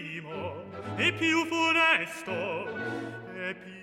primo e più funesto e più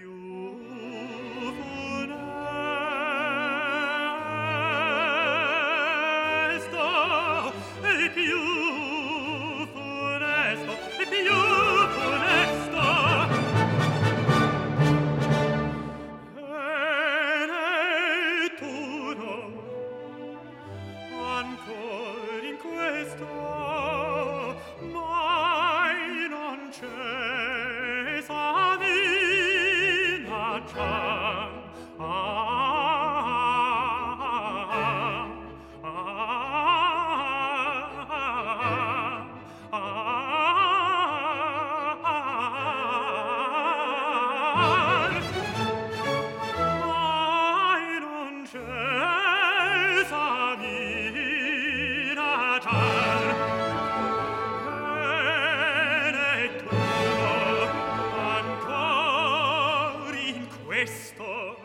questo.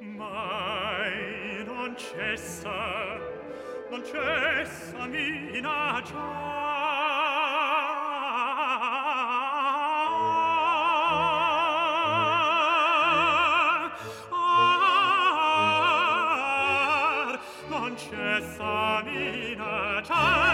Mai non cessa non cessa minaccia ar ah, non cessa minaccia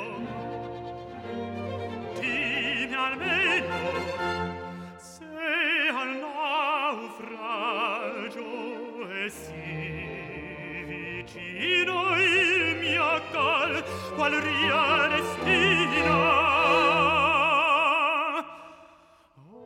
raggio e si vicino il mio col qual riare